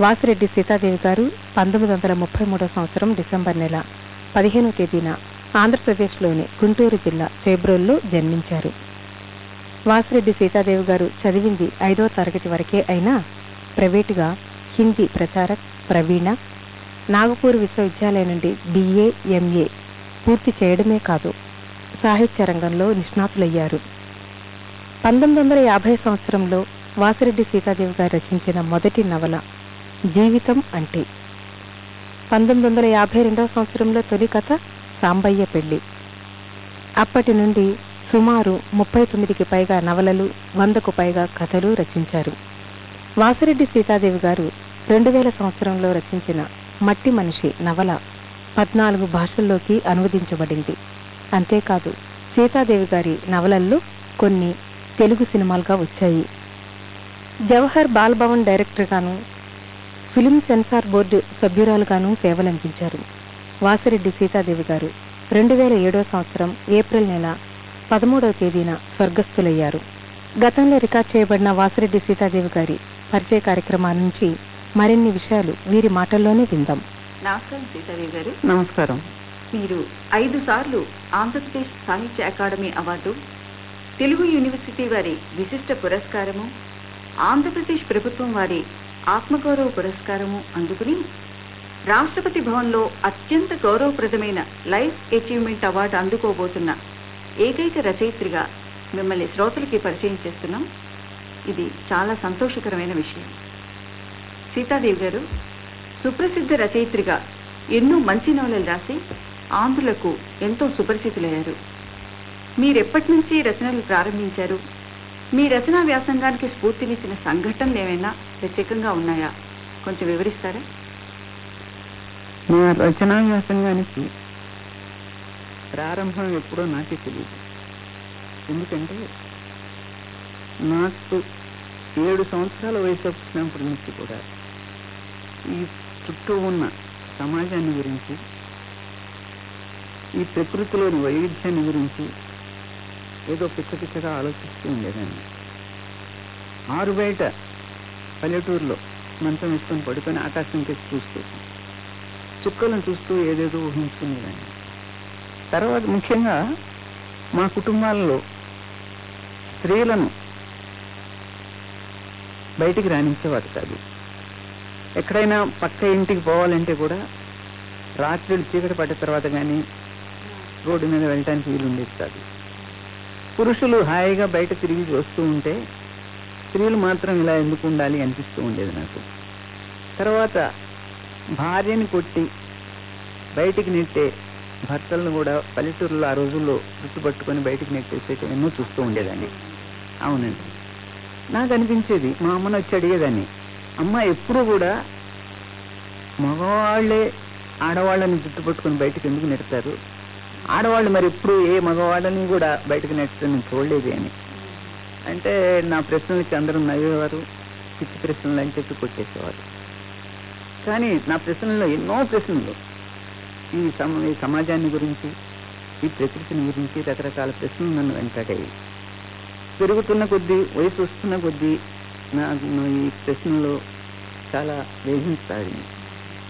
వాసిరెడ్డి సీతాదేవి గారు పంతొమ్మిది వందల ముప్పై మూడో సంవత్సరం డిసెంబర్ నెల పదిహేనో తేదీన ఆంధ్రప్రదేశ్లోని గుంటూరు జిల్లా చేబ్రోల్లో జన్మించారు. వాసిరెడ్డి సీతాదేవి గారు చదివింది ఐదో తరగతి వరకే అయినా ప్రైవేటుగా హిందీ ప్రచారక్ ప్రవీణ నాగపూర్ విశ్వవిద్యాలయం నుండి బిఏ ఎంఏ పూర్తి చేయడమే కాదు సాహిత్య రంగంలో నిష్ణాతులయ్యారు. పంతొమ్మిది వందల యాభై సంవత్సరంలో వాసిరెడ్డి సీతాదేవి గారు రచించిన మొదటి నవల జీవితం అంటే. పంతొమ్మిది వందల యాభై రెండవ సంవత్సరంలో తొలి కథ సాంబయ్య పెళ్ళి. అప్పటి నుండి సుమారు ముప్పై తొమ్మిదికి పైగా నవలలు వందకు పైగా కథలు రచించారు. వాసిరెడ్డి సీతాదేవి గారు రెండు వేల సంవత్సరంలో రచించిన మట్టి మనిషి నవల పద్నాలుగు భాషల్లోకి అనువదించబడింది. అంతేకాదు సీతాదేవి గారి నవలల్లో కొన్ని తెలుగు సినిమాలుగా వచ్చాయి. Jawahar Bal Bhavan film censor board సభ్యురాలుగాను సేవలందించారు. వాసిరెడ్డి సీతాదేవి గారు రెండు వేల ఏడో సంవత్సరం ఏప్రిల్ నెల పదమూడవ తేదీన స్వర్గస్థులయ్యారు. గతంలో రికార్డ్ చేయబడిన వాసిరెడ్డి సీతాదేవి గారి పరిచయ కార్యక్రమాల నుంచి మరిన్ని విషయాలు వీరి మాటల్లోనే విందాం. నమస్కారం సీతాదేవి గారు. నమస్కారం. మీరు ఐదు సార్లు ఆంధ్రప్రదేశ్ సాహిత్య అకాడమీ అవార్డు తెలుగు యూనివర్సిటీ వారి విశిష్ట పురస్కారము ఆంధ్రప్రదేశ్ ప్రభుత్వం వారి ఆత్మగౌరవ పురస్కారము అందుకుని రాష్ట్రపతి భవన్లో అత్యంత గౌరవప్రదమైన లైఫ్ అచీవ్మెంట్ అవార్డు అందుకోబోతున్న ఏకైక రచయిత్రిగా మిమ్మల్ని శ్రోతలకి పరిచయం చేస్తున్నాం. ఇది చాలా సంతోషకరమైన విషయం. సీతాదేవి గారు సుప్రసిద్ధ రచయిత్రిగా ఎన్నో మంచి నవలలు రాసి ఆంధ్రులకు ఎంతో సుపరిచితులయ్యారు. మీరెప్పటి నుంచి రచనలు ప్రారంభించారు? మీ రచనా వ్యాసంగానికి స్ఫూర్తినిచ్చిన సంఘటనలు ఏమైనా ప్రత్యేకంగా ఉన్నాయా? కొంచెం వివరిస్తారా? నా రచనా వ్యాసంగానికి ప్రారంభం ఎప్పుడో నాకే తెలియదు ఎందుకంటే నాకు ఏడు సంవత్సరాల వయసు వచ్చినప్పటి నుంచి కూడా ఈ చుట్టూ ఉన్న సమాజాన్ని గురించి ఈ ప్రకృతిలోని వైవిధ్యాన్ని గురించి ఏదో పిచ్చ పిచ్చగా ఆలోచిస్తూ ఉండేదాన్ని. ఆరు బయట పల్లెటూరులో మంచం వేసుకొని పడుకొని ఆకాశం కేసి చూస్తూ చుక్కలను చూస్తూ ఏదేదో ఊహించుకునేదాన్ని. తర్వాత ముఖ్యంగా మా కుటుంబాలలో స్త్రీలను బయటికి రాణించేవారు కాదు. ఎక్కడైనా పక్క ఇంటికి పోవాలంటే కూడా రాత్రులు చీకటి పడ్డ తర్వాత కానీ రోడ్డు మీద వెళ్ళటానికి వీలు ఉండేది కాదు. పురుషులు హాయిగా బయట తిరిగి వస్తూ ఉంటే స్త్రీలు మాత్రం ఇలా ఎందుకు ఉండాలి అనిపిస్తూ ఉండేది నాకు. తర్వాత భార్యని కొట్టి బయటికి నెట్టే భర్తలను కూడా పల్లెటూరులో ఆ రోజుల్లో గుర్తుపట్టుకొని బయటికి నెట్టేసేట ఎన్నో చూస్తూ ఉండేదాన్ని. అవునండి. నాకు అనిపించేది మా అమ్మను వచ్చి అడిగేదాన్ని అమ్మ ఎప్పుడూ కూడా మగవాళ్ళే ఆడవాళ్ళని జుట్టుపట్టుకొని బయటకు ఎందుకు నెడతారు? ఆడవాళ్ళు మరి ఎప్పుడు ఏ మగవాళ్ళని కూడా బయటకు నెట్టడం నేను చూడలేదు అని. అంటే నా ప్రశ్నలకి అందరూ నవ్వేవారు పిచ్చి ప్రశ్నలు అని చెప్పి కొట్టేసేవారు. కానీ నా ప్రశ్నల్లో ఎన్నో ప్రశ్నలు. ఈ సమ ఈ సమాజాన్ని గురించి ఈ ప్రకృతిని గురించి రకరకాల ప్రశ్నలు నన్ను వెంటాడేవి పెరుగుతున్న కొద్దీ వయసు వస్తున్న కొద్దీ నాకు ఈ ప్రశ్నలు చాలా వేధించసాగింది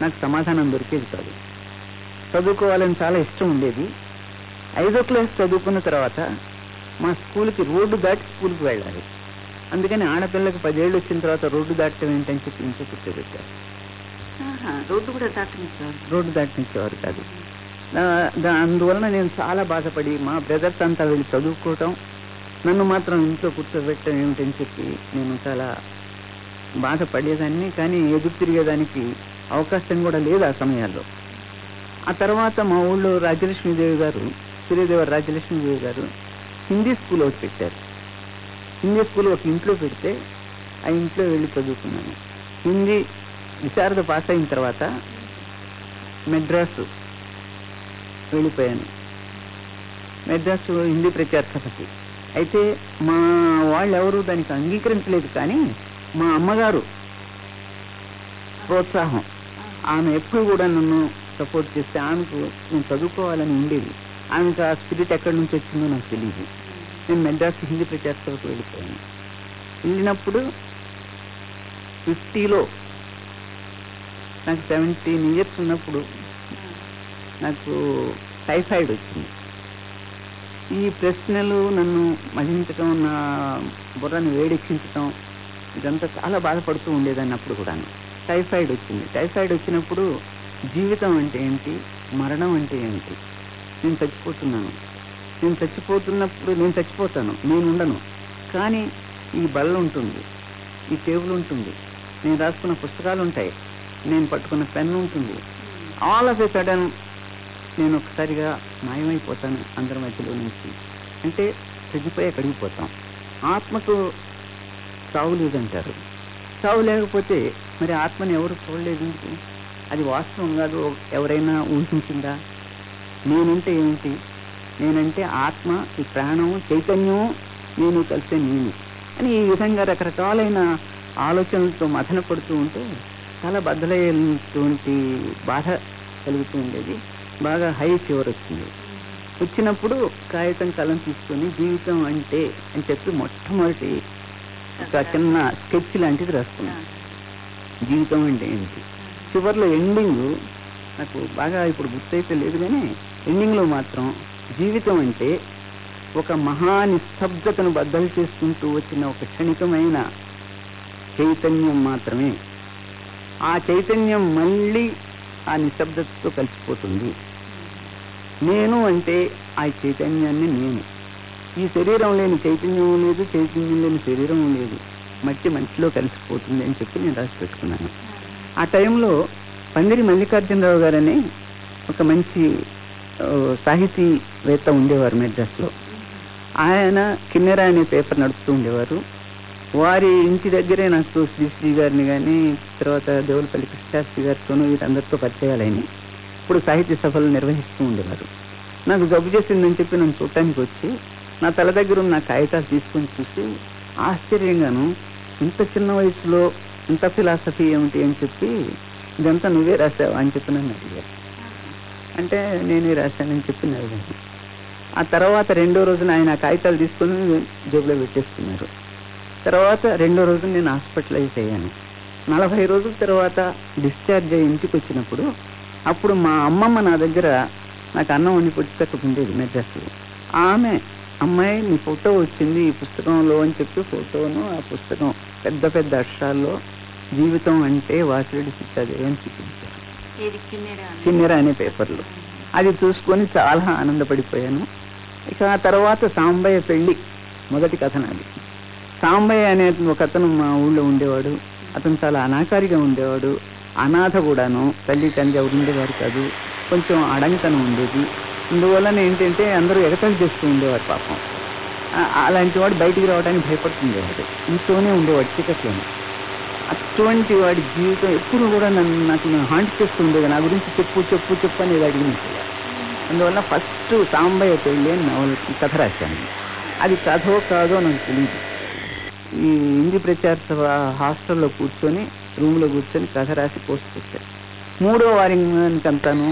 నాకు సమాధానం దొరికేది కాదు. చదువుకోవాలని చాలా ఇష్టం ఉండేది. ఐదో క్లాస్ చదువుకున్న తర్వాత మా స్కూల్కి రోడ్డు దాటి స్కూల్కి వెళ్ళాలి. అందుకని ఆడపిల్లకి పదేళ్ళు వచ్చిన తర్వాత రోడ్డు దాటడం ఏంటని చెప్పి ఇంట్లో కూర్చోబెట్టారు రోడ్డు కూడా దాటనిచ్చారు రోడ్డు దాటించేవారు కాదు. అందువలన నేను చాలా బాధపడి మా బ్రదర్స్ అంతా వెళ్ళి చదువుకోవటం నన్ను మాత్రం ఇంట్లో కూర్చోబెట్టడం ఏమిటని చెప్పి నేను చాలా బాధపడేదాన్ని. కానీ ఎదురు తిరిగేదానికి అవకాశం కూడా లేదు ఆ సమయాల్లో. ఆ తర్వాత మా ఊళ్ళో రాజలక్ష్మీదేవి గారు సూర్యదేవ రాజలక్ష్మీదేవి గారు హిందీ స్కూల్ ఒకటి పెట్టారు. హిందీ స్కూల్ ఒక ఇంట్లో పెడితే ఆ ఇంట్లో వెళ్ళి చదువుకున్నాను. హిందీ విశారద పాస్ అయిన తర్వాత మెడ్రాసు వెళ్ళిపోయాను. మెడ్రాసు హిందీ ప్రచార సభకి అయితే మా వాళ్ళు ఎవరు దానికి అంగీకరించలేదు కానీ మా అమ్మగారు ప్రోత్సాహం. ఆమె ఎప్పుడు కూడా నన్ను సపోర్ట్ చేస్తే ఆమెకు నేను చదువుకోవాలని ఉండేది. ఆమెకు ఆ స్పిరిట్ ఎక్కడి నుంచి వచ్చిందో నాకు తెలియదు నేను మెడ్రాస్ హిందీ ప్రచారకు వెళ్ళిపోయాను. వెళ్ళినప్పుడు ఫిఫ్టీలో నాకు సెవెంటీన్ ఇయర్స్ ఉన్నప్పుడు నాకు టైఫాయిడ్ వచ్చింది. ఈ ప్రశ్నలు నన్ను మహించటం నా బుర్రను వేడెక్కించటం ఇదంతా చాలా బాధపడుతూ ఉండేదాన్ని అప్పుడు కూడా టైఫాయిడ్ వచ్చింది. టైఫాయిడ్ వచ్చినప్పుడు జీవితం అంటే ఏంటి మరణం అంటే ఏంటి నేను చచ్చిపోతున్నాను. నేను చచ్చిపోతున్నప్పుడు నేను చచ్చిపోతాను. నేను ఉండను. కానీ ఈ బల్ల ఉంటుంది. ఈ టేబుల్ ఉంటుంది. నేను రాసుకున్న పుస్తకాలు ఉంటాయి. నేను పట్టుకున్న పెన్ ఉంటుంది. ఆల్ ఆఫ్ ఎ సడన్ నేను ఒకసారిగా మాయమైపోతాను అందరి మధ్యలో నుంచి. అంటే చచ్చిపోయి కడిగిపోతాం ఆత్మకు చావు లేదంటారు. చావు లేకపోతే మరి ఆత్మని ఎవరు చూడలేదు అది వాస్తవం కాదు. ఎవరైనా ఊహించిందా? నేనంటే ఏమిటి? నేనంటే ఆత్మ ఈ ప్రాణం చైతన్యం నేను కలిసే నేను. అని ఈ విధంగా రకరకాలైన ఆలోచనలతో మథన పడుతూ ఉంటే చాలా బద్దలైనటువంటి బాధ కలుగుతూ ఉండేది. బాగా హై ఫీవర్ వచ్చింది. వచ్చినప్పుడు కాగితం కలం తీసుకొని జీవితం అంటే అని చెప్పి మొట్టమొదటి ఒక చిన్న స్కెచ్ లాంటిది రాసుకున్నాను. జీవితం అంటే ఏంటి చివరిలో ఎండింగ్ నాకు బాగా ఇప్పుడు గుర్తయితే లేదు కానీ ఎండింగ్లో మాత్రం జీవితం అంటే ఒక మహా నిస్తబ్దతను బద్దలు చేసుకుంటూ వచ్చిన ఒక క్షణికమైన చైతన్యం మాత్రమే. ఆ చైతన్యం మళ్ళీ ఆ నిశ్శబ్దతతో కలిసిపోతుంది. నేను అంటే ఆ చైతన్యాన్ని నేను. ఈ శరీరం లేని చైతన్యం లేదు చైతన్యం లేని శరీరం లేదు. మట్టి మట్టిలో కలిసిపోతుంది అని చెప్పి నేను రాసి పెట్టుకున్నాను. ఆ టైంలో పందిరి మల్లికార్జునరావు గారని ఒక మంచి సాహితీవేత్త ఉండేవారు మెడ్రాస్లో ఆయన కిన్నెర అనే పేపర్ నడుపుతూ ఉండేవారు. వారి ఇంటి దగ్గరే నాకు శ్రీశ్రీ గారిని కానీ తర్వాత దేవులపల్లి కృష్ణశాస్త్రి గారితోనూ వీరందరితో పరిచయాలని ఇప్పుడు సాహిత్య సభలు నిర్వహిస్తూ ఉండేవారు. నాకు జబ్బు చేసిందని చెప్పి నన్ను చూడటానికి వచ్చి నా తల దగ్గర ఉన్న కాగితాలు తీసుకొని చూసి ఆశ్చర్యంగాను ఇంత చిన్న వయసులో ఇంత ఫిలాసఫీ ఏమిటి అని చెప్పి ఇదంతా నువ్వే రాసావు అని చెప్పి నన్ను అడిగారు. అంటే నేనే రాశానని చెప్పి అడిగాను ఆ తర్వాత రెండో రోజున ఆయన కాగితాలు తీసుకొని జేబులో పెట్టేస్తున్నారు తర్వాత రెండో రోజు నేను హాస్పిటలైజ్ అయ్యాను. నలభై రోజుల తర్వాత డిశ్చార్జ్ అయ్యి ఇంటికి వచ్చినప్పుడు అప్పుడు మా అమ్మమ్మ నా దగ్గర నాకు అన్నం వండి పుస్తకం ఉండేది మెడ్రాస్లో. ఆమె అమ్మాయి నీ ఫోటో వచ్చింది ఈ పుస్తకంలో అని చెప్పి ఫోటోను ఆ పుస్తకం పెద్ద పెద్ద అక్షరాల్లో జీవితం అంటే వాసిరెడ్డి సీతాదేవి అని చూపించారు ఏది? కిన్నెర అని? పేపర్లో. అది చూసుకొని చాలా ఆనందపడిపోయాను. ఇక ఆ తర్వాత సాంబయ్య పెళ్ళి మొదటి కథ నాది సాంబయ్య అనే ఒక అతను మా ఊళ్ళో ఉండేవాడు. అతను చాలా అనాకారిగా ఉండేవాడు. అనాథ కూడాను తల్లి తండ్రి ఎవరు ఉండేవారు కాదు. కొంచెం అడంగితనం ఉండేది. అందువలన ఏంటంటే అందరూ ఎగతాళి చేస్తూ ఉండేవారు పాపం. అలాంటి వాడు బయటికి రావడానికి భయపడుతుండేవాడు. ఇంట్లోనే ఉండేవాడు చీకట్లోనే. అటువంటి వాడి జీవితం ఎప్పుడు కూడా నన్ను నాకు హాంట్ చేస్తుండేది. నా గురించి చెప్పు చెప్పు చెప్పు అనేది అడిగినట్టు అందువల్ల ఫస్ట్ సాంబయ్య పెళ్ళి అని నవల కథ రాశాను. అది కథో కాదో నాకు తెలియదు ఈ హిందీ ప్రచార సభ హాస్టల్లో కూర్చొని రూమ్లో కూర్చొని కథ రాసి పోస్ట్ పెట్టాను మూడో వారింకంతాను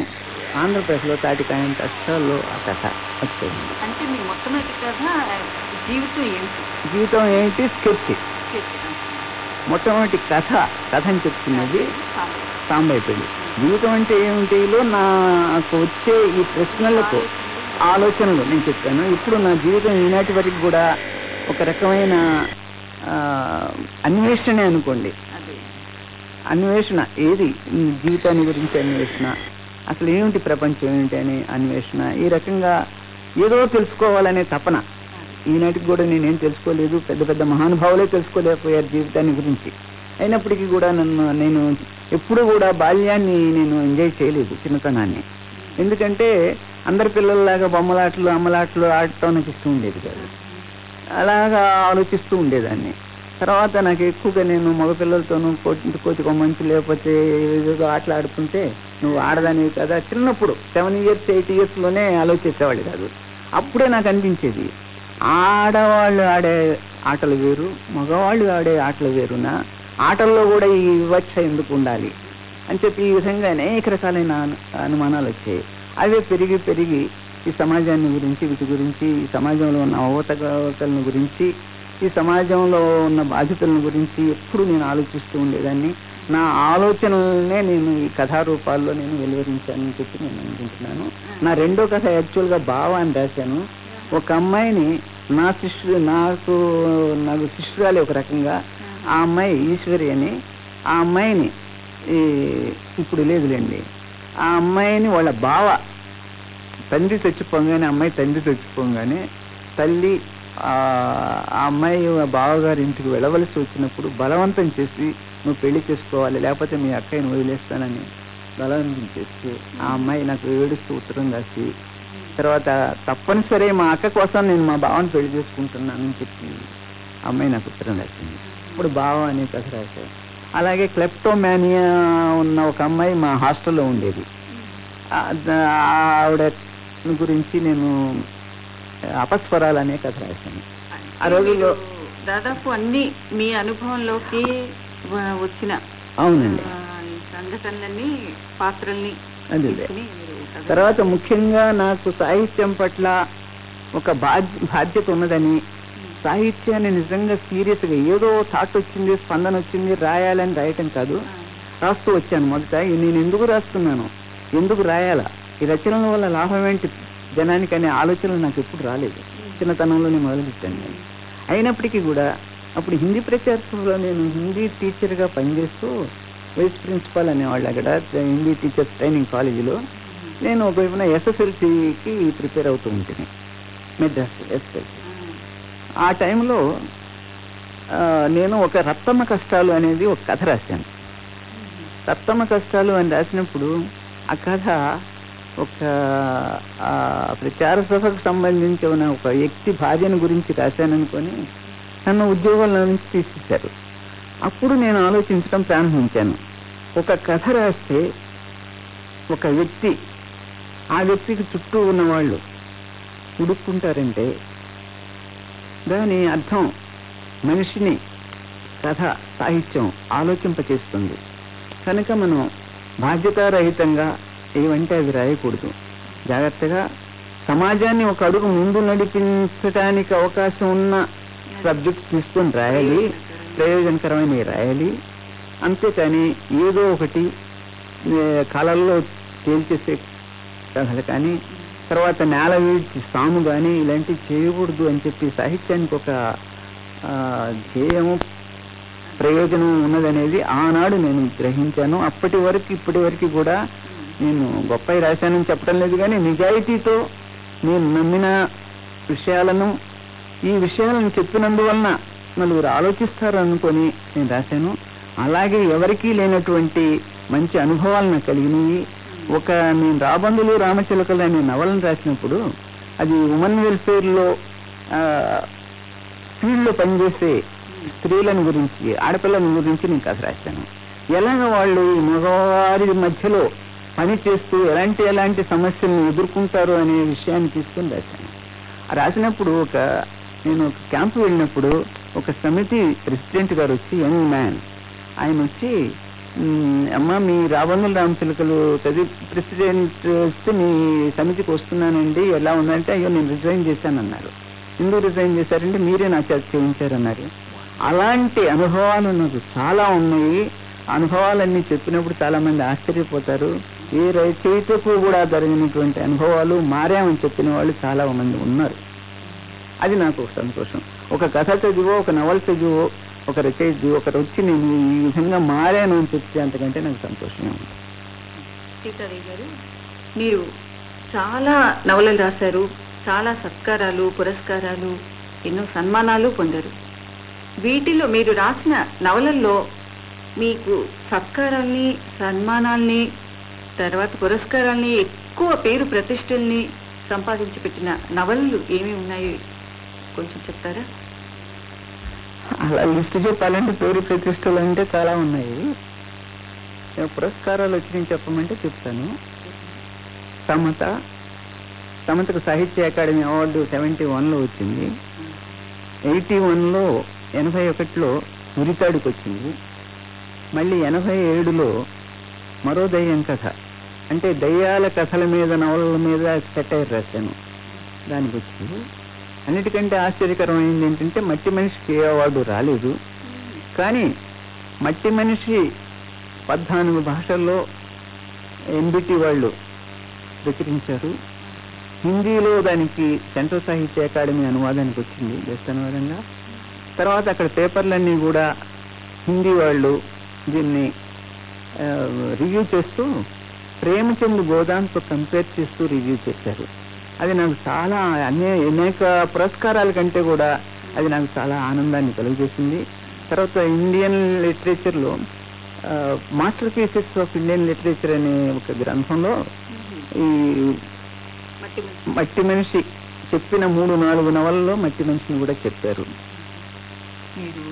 ఆంధ్రప్రదేశ్లో తాటికాయంత అక్షరాల్లో ఆ కథ వచ్చేది అంటే మీ మొట్టమొదటి కథ జీవితం ఏంటి? జీవితం ఏంటి? స్కెచ్. మొట్టమొదటి కథ కథ అని చెప్తున్నది చాలు. సాంబయ్య పెళ్ళి జీవితం అంటే ఏమిటిలో నాకు వచ్చే ఈ ప్రశ్నలకు ఆలోచనలు నేను చెప్పాను. ఇప్పుడు నా జీవితం ఈనాటి వరకు కూడా ఒక రకమైన అన్వేషణ అన్వేషణే అనుకోండి. అన్వేషణ ఏది? జీవితాన్ని గురించి అన్వేషణ. అసలు ఏమిటి ప్రపంచం? ఏమిటి అని అన్వేషణ. ఈ రకంగా ఏదో తెలుసుకోవాలనే తపన. ఈనాటికి కూడా నేనేం తెలుసుకోలేదు. పెద్ద పెద్ద మహానుభావులే తెలుసుకోలేకపోయారు జీవితాన్ని గురించి. అయినప్పటికీ కూడా నన్ను నేను ఎప్పుడూ కూడా బాల్యాన్ని నేను ఎంజాయ్ చేయలేదు చిన్నతనాన్ని. ఎందుకంటే అందరి పిల్లల్లాగా బొమ్మలాటలు అమ్మలాటలు ఆడటం నాకు ఇష్టం ఉండేది కాదు. అలాగా ఆలోచిస్తూ ఉండేదాన్ని. తర్వాత నాకు ఎక్కువగా నేను మగపిల్లలతోనూ కోటి కోతి కొమ్మంచి లేకపోతే ఏదో ఆటలు ఆడుతుంటే నువ్వు ఆడదానివి కదా. చిన్నప్పుడు సెవెన్ ఇయర్స్ ఎయిట్ ఇయర్స్లోనే ఆలోచించేవాళ్ళు కాదు. అప్పుడే నాకు అనిపించేది ఆడవాళ్ళు ఆడే ఆటలు వేరు మగవాళ్ళు ఆడే ఆటలు వేరునా? ఆటల్లో కూడా ఈ వివక్ష ఎందుకు ఉండాలి? అని చెప్పి ఈ విధంగా అనేక రకాలైన అనుమానాలు వచ్చాయి. అవే పెరిగి పెరిగి ఈ సమాజాన్ని గురించి వీటి గురించి ఈ సమాజంలో ఉన్న అవతగవతలను గురించి ఈ సమాజంలో ఉన్న బాధితులను గురించి ఎప్పుడు నేను ఆలోచిస్తూ ఉండేదాన్ని. నా ఆలోచనలనే నేను ఈ కథారూపాల్లో నేను వెలువరించానని చెప్పి నేను అనుకుంటున్నాను. నా రెండో కథ యాక్చువల్గా బావ అని రాశాను. ఒక అమ్మాయిని నా శిష్యు నాకు నాకు శిష్యురాలి ఒక రకంగా. ఆ అమ్మాయి ఈశ్వరి అని. ఆ అమ్మాయిని ఈ ఇప్పుడు లేదులేండి. ఆ అమ్మాయిని వాళ్ళ బావ తండ్రి చచ్చిపోగానే అమ్మాయి తండ్రి చచ్చిపోగానే తల్లి ఆ ఆ అమ్మాయి బావగారి ఇంటికి వెళ్ళవలసి వచ్చినప్పుడు బలవంతం చేసి నువ్వు పెళ్ళి చేసుకోవాలి లేకపోతే మీ అక్కయ్యని వదిలేస్తానని బలవంతం చేసి ఆ అమ్మాయి నాకు ఏడుస్తూ ఉత్తరం రాసి తర్వాత తప్పనిసరి మా అక్క కోసం నేను మా బావని పెళ్ళి చేసుకుంటున్నానని చెప్పి ఆ అమ్మాయి నాకు ఉత్తరం రాసింది. ఇప్పుడు బావ అనే కథ రాశారు. అలాగే క్లెప్టోమానియా ఉన్న ఒక అమ్మాయి మా హాస్టల్లో ఉండేది. ఆవిడ గురించి నేను అపస్వరాలు అనే కథ రాశాను. ఆ రోజుల్లో దాదాపు అన్ని మీ అనుభవంలోకి వచ్చిన అవునండి. సంఘటనలన్నీ పాత్రల్ని అదే తర్వాత ముఖ్యంగా నాకు సాహిత్యం పట్ల ఒక బాధ్య బాధ్యత ఉన్నదని సాహిత్యాన్ని నిజంగా సీరియస్గా ఏదో థాట్ వచ్చింది స్పందన వచ్చింది రాయాలని రాయటం కాదు. రాస్తూ వచ్చాను మొదట. నేను ఎందుకు రాస్తున్నాను? ఎందుకు రాయాలా? ఈ రచనల వల్ల లాభం ఏంటి? జనానికి అనే ఆలోచనలు నాకు ఎప్పుడు రాలేదు. చిన్నతనంలోనే మొదలుపెట్టాను నేను. అయినప్పటికీ కూడా అప్పుడు హిందీ ప్రచారంలో నేను హిందీ టీచర్గా పనిచేస్తూ వైస్ ప్రిన్సిపాల్ అనేవాళ్ళు అక్కడ హిందీ టీచర్స్ ట్రైనింగ్ కాలేజీలో నేను ఒకవైపున ఎస్ఎస్ఎల్సికి ప్రిపేర్ అవుతూ ఉంటుంది మెడ్రాస్ ఎస్ఎస్ఎల్సి ఆ టైంలో నేను ఒక రత్తమ్మ కష్టాలు అనేది ఒక కథ రాశాను. రత్తమ్మ కష్టాలు అని రాసినప్పుడు ఆ కథ ఒక ప్రచార సభకు సంబంధించిన ఒక వ్యక్తి భార్యను గురించి రాశాననుకొని నన్ను ఉద్యోగాల నుంచి తీసేశారు. అప్పుడు నేను ఆలోచించడం ప్రారంభించాను. ఒక కథ రాస్తే ఒక వ్యక్తి ఆ వ్యక్తికి చుట్టూ ఉన్న వాళ్ళు ఉడుక్కుంటారంటే దాని అర్థం మనిషిని కథ సాహిత్యం ఆలోచింపచేస్తుంది. కనుక మనం బాధ్యతారహితంగా ఏవంటే అవి రాయకూడదు. జాగ్రత్తగా సమాజాన్ని ఒక అడుగు ముందు నడిపించడానికి అవకాశం ఉన్న సబ్జెక్ట్ తీసుకొని రాయాలి ప్రయోజనకరమైనవి రాయాలి. అంతేకాని ఏదో ఒకటి కళల్లో తేల్చేసే కథలు కానీ తర్వాత నేల వీడ్చి సాము కానీ ఇలాంటివి చేయకూడదు అని చెప్పి సాహిత్యానికి ఒక ధ్యేయము ప్రయోజనం ఉన్నదనేది ఆనాడు నేను గ్రహించాను. అప్పటి వరకు ఇప్పటి వరకు కూడా నేను గొప్ప రాశానని చెప్పడం లేదు కానీ నిజాయితీతో నేను నమ్మిన విషయాలను ఈ విషయాలను చెప్పినందువలన నలుగురు ఆలోచిస్తారు అనుకొని నేను రాశాను. అలాగే ఎవరికీ లేనటువంటి మంచి అనుభవాలను కలిగినవి. ఒక నేను రాబందులు రామచిలకలు అనే నవలను రాసినప్పుడు అది ఉమెన్ వెల్ఫేర్లో ఫీల్డ్లో పనిచేసే స్త్రీలను గురించి ఆడపిల్లల గురించి నేను కథ రాశాను. ఎలాగ వాళ్ళు మగవారి మధ్యలో పని చేస్తూ ఎలాంటి ఎలాంటి సమస్యలను ఎదుర్కొంటారు అనే విషయాన్ని తీసుకుని రాశాను. రాసినప్పుడు ఒక నేను ఒక క్యాంపు వెళ్ళినప్పుడు ఒక సమితి ప్రెసిడెంట్ గారు వచ్చి యంగ్ మ్యాన్ ఆయన వచ్చి అమ్మ మీ రావణుల రామచిలుకలు చదివి ప్రెసిడెంట్ వస్తే మీ సమితికి వస్తున్నానండి. ఎలా ఉందంటే అయ్యో నేను రిజైన్ చేశాను అన్నారు ఎందుకు రిజైన్ చేశారంటే మీరే నా చేత చేయించారన్నారు. అలాంటి అనుభవాలు నాకు చాలా ఉన్నాయి. అనుభవాలన్నీ చెప్పినప్పుడు చాలా మంది ఆశ్చర్యపోతారు. ఏ రచయితకు కూడా జరిగినటువంటి అనుభవాలు మారామని చెప్పిన వాళ్ళు చాలా మంది ఉన్నారు. అది నాకు సంతోషం. ఒక కథ చదివో ఒక నవల చదివో ఒక రచయిత ఒకరు వచ్చి నేను ఈ విధంగా మారాను అని చెప్తే అంతకంటే నాకు సంతోషమే ఉంది. సీతాదేవి గారు మీరు చాలా నవలలు రాశారు చాలా సత్కారాలు పురస్కారాలు ఎన్నో సన్మానాలు పొందారు. వీటిలో మీరు రాసిన నవలల్లో మీకు సత్కారాల్ని సన్మానాల్ని తర్వాత పురస్కారాల్ని ఎక్కువ పేరు ప్రతిష్టల్ని సంపాదించి పెట్టిన నవలలు ఏమి ఉన్నాయి కొంచెం చెప్తారా? అలా లిస్ట్ చెప్పాలంటే పేరు ప్రతిష్టలు అంటే చాలా ఉన్నాయి. ఏ పురస్కారాలు వచ్చినాయి చెప్పమంటే చెప్తాను. సమత సమతకు సాహిత్య అకాడమీ అవార్డు సెవెంటీ వన్లో వచ్చింది. ఎయిటీ వన్లో ఎనభై ఒకటిలో ఉరితాడుకు వచ్చింది. మళ్ళీ ఎనభై ఏడులో మరో దయ్యం కథ. అంటే దయ్యాల కథల మీద నవలల మీద సెటైర్ రాశాను. దానికి వచ్చింది. అన్నిటికంటే ఆశ్చర్యకరమైంది ఏంటంటే మట్టి మనిషికి ఏ అవార్డు రాలేదు. కానీ మట్టి మనిషి పద్నాలుగు భాషల్లో ఎన్బిటి వాళ్ళు ప్రచురించారు. హిందీలో దానికి సెంట్రల్ సాహిత్య అకాడమీ అనువాదానికి వచ్చింది బెస్ట్ అనువాదంగా. తర్వాత అక్కడ పేపర్లన్నీ కూడా హిందీ వాళ్ళు దీన్ని రివ్యూ చేస్తూ ప్రేమచంద్ గోదాంతో కంపేర్ చేస్తూ రివ్యూ చేశారు. అది నాకు చాలా అనే అనేక పురస్కారాల కంటే కూడా అది నాకు చాలా ఆనందాన్ని కలుగజేసింది. తర్వాత ఇండియన్ లిటరేచర్లో masterpieces of Indian literature అనే ఒక గ్రంథంలో ఈ మట్టి మనిషి. చెప్పిన మూడు నాలుగు నవలలో మట్టి మనిషిని కూడా చెప్పారు. మీరు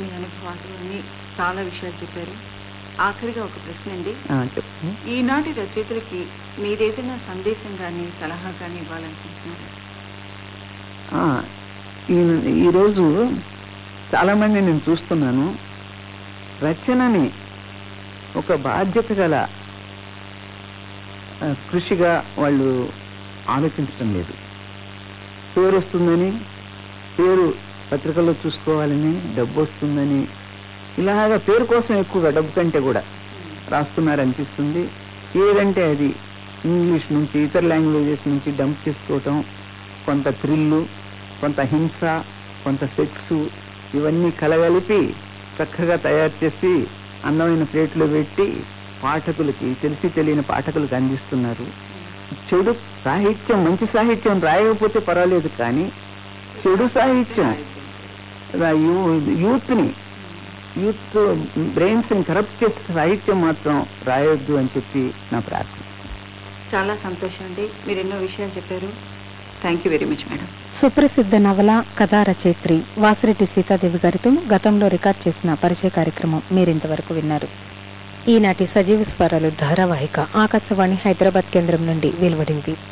మీ అనుభవాలు చాలా విషయాలు చెప్పారు. ఆఖరిగా ఒక ప్రశ్న అండి. ఈనాటి రచయితలకి మీరేదైనా సందేశం కానీ సలహా కానీ ఇవ్వాలనుకుంటున్నారు? ఈరోజు చాలా మంది నేను చూస్తున్నాను. రచనని ఒక బాధ్యత గల కృషిగా వాళ్ళు ఆలోచించడం లేదు. పేరు వస్తుందని పేరు పత్రికల్లో చూసుకోవాలని డబ్బు వస్తుందని ఇలాగా పేరు కోసం ఎక్కువగా డబ్బు కంటే కూడా రాస్తున్నారు అనిపిస్తుంది ఏదంటే అది ఇంగ్లీష్ నుంచి ఇతర లాంగ్వేజెస్ నుంచి డంప్ చేసుకోవటం కొంత థ్రిల్లు కొంత హింస కొంత సెక్స్ ఇవన్నీ కలగలిపి చక్కగా తయారు చేసి అందమైన ప్లేట్లో పెట్టి పాఠకులకి తెలిసి తెలియని పాఠకులకు అందిస్తున్నారు. చెడు సాహిత్యం మంచి సాహిత్యం రాయకపోతే పర్వాలేదు కానీ చెడు సాహిత్యం యూత్ని యూత్ బ్రెయిన్స్ని కరప్ట్ చేసే సాహిత్యం మాత్రం రాయొద్దు అని చెప్పి నా ప్రార్థన. చాలా సంతోషం అండి మీరు ఎన్నో విషయాలు చెప్పారు. Thank you very much madam సుప్రసిద్ధ నవల కథా రచయిత్రి వాసిరెడ్డి సీతాదేవి గారితో గతంలో రికార్డ్ చేసిన పరిచయ కార్యక్రమం మీరింతవరకు విన్నారు. ఈనాటి సజీవ స్వరాలు ధారావాహిక ఆకాశవాణి హైదరాబాద్ కేంద్రం నుండి వెలువడింది.